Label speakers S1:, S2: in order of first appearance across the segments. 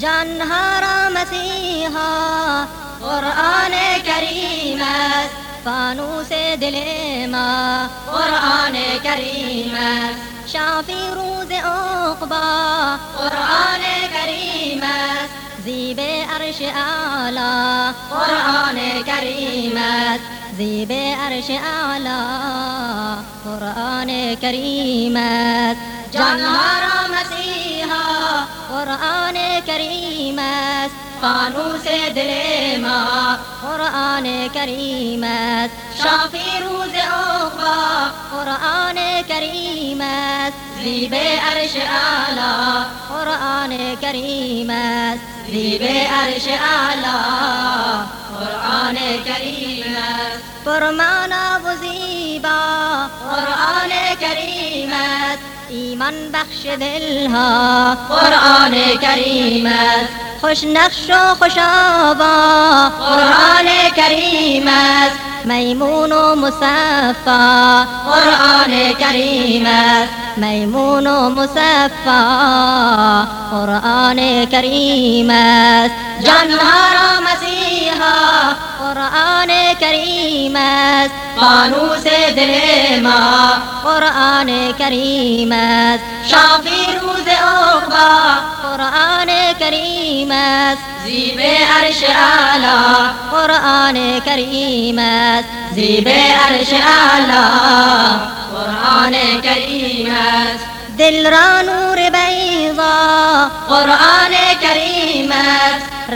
S1: جان ها را مسیحا قرآن کریم است. فانوس دل ما قرآن کریم است. شافی روز عقبا قرآن کریم است. زیب عرش اعلا قرآن کریم است. زیب عرش اعلا قرآن کریم است. جان ها را قرآن کریم است. فانوس دل ما قرآن کریم است. شافی روز عقبا قرآن کریم است. زیب عرش اعلا قرآن کریم است. زیب عرش اعلا قرآن کریم است. پرمانا و زیبا قرآن کریم ایمان بخش دلها قرآن کریم است. خوش نقش و خوش آبا قرآن کریم است. میمون و مصفا قرآن کریم است. میمون و مصفا قرآن کریم است. جانها را مسیحا قرآن کریم است فانوس دل قرآن کریم است شافی روز عقبا قرآن کریم است زیب عرش اعلا قرآن کریم است عرش اعلا قرآن کریم است دل را نور بیضا قرآن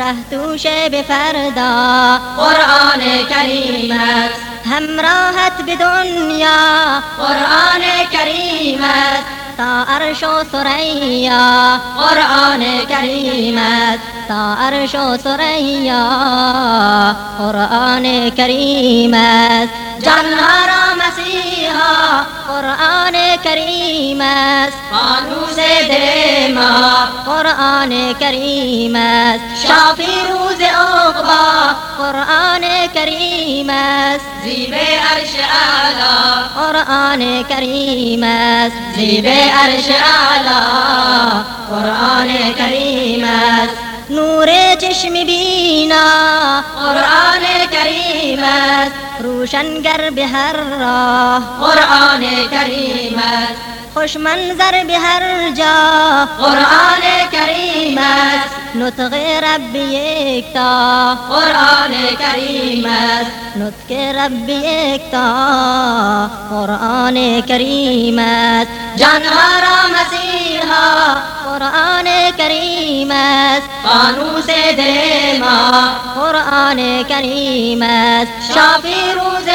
S1: ره توش به فردا. قرآن کریم است. همراهت به دنیا. قرآن کریم است. تا عرش و سریا قرآن کریم است. تا عرش و سریا قرآن کریم است. جانها را مسیحا قرآن کریم است. فانوس دل ما قرآن کریم است. شافی روز عقبا. قرآن کریم است. زیب عرش اعلا. قرآن کریم است. زیب عرش اعلا. قرآن کریم است. نور چشم بینا. قرآن کریم است. روشنگر به هر راه. قرآن کریم است. خوش منظر به هر جا. قرآن کریم است. نطق رب یکتا. قرآن کریم است. نطق رب یکتا. قرآن کریم است. جانها را مسیحا قرآن کریم است. فانوس دل ما. قرآن کریم است. شافی روز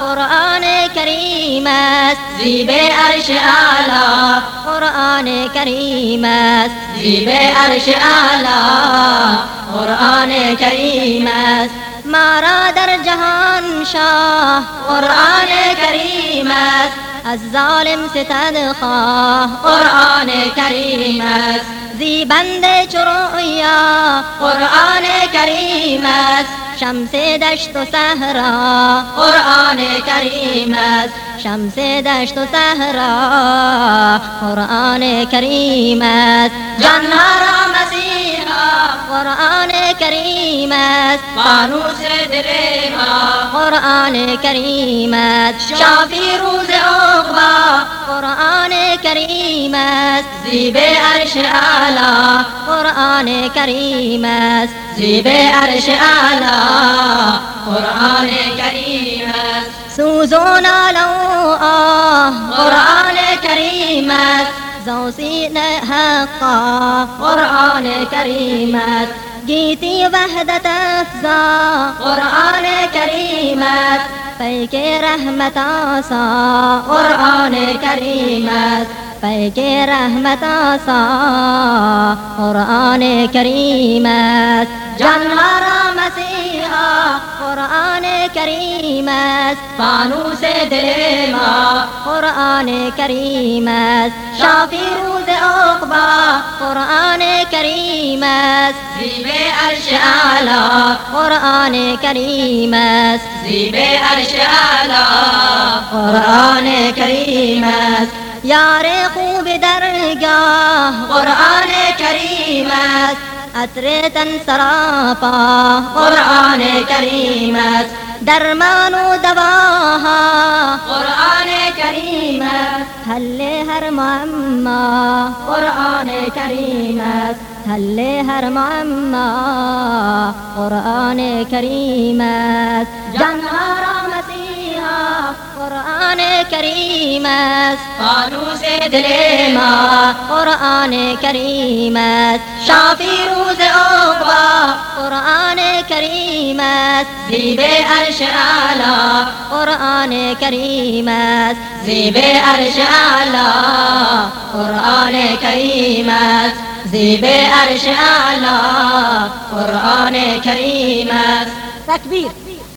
S1: قرآن کریم است. زیب عرش اعلا قرآن کریم است. زیب عرش اعلا قرآن کریم است. ما را در جهان شاه. قرآن کریم است. از ظالم ستد خواه. قرآن کریم است. زیبند چرویا قرآن کریم است. شمس دشت و صحرا. قرآن کریم است. شمس دشت و صحرا. قرآن کریم است. جانها را مسیحا. قرآن کریم است. فانوس دل قرآن کریم است. شافی روز عقبا قرآن کریم است. زیب عرش اعلا قرآن کریم است. زیب عرش اعلا قرآن کریم است. سوزون لو آه قرآن کریم است. زوسین حقا قرآن کریم است. گیتی وحدت أفزا قرآن کریم است پیک رحمت آسا قرآن کریم است پیک رحمت آسا قرآن کریم است است فانوس دل ما قرآن کریم است شافی روز عقبا قرآن کریم است زیب عرش اعلا قرآن کریم است زیب عرش اعلا قرآن کریم است یار خوب درگاه قرآن کریم است عطر تن سراپا قرآن کریم است درمان و دواها قرآن کریم است حل هر معما قرآن کریم است حل هر معما قرآن کریم است جانها را مسیحا قرآن کریم است فانوس دل ما قرآن کریم است شافی روز عقبا قرآن کریم است زیب عرش اعلا قرآن کریم است زیب عرش اعلا قرآن کریم است زیب عرش اعلا قرآن کریم است تکبیر.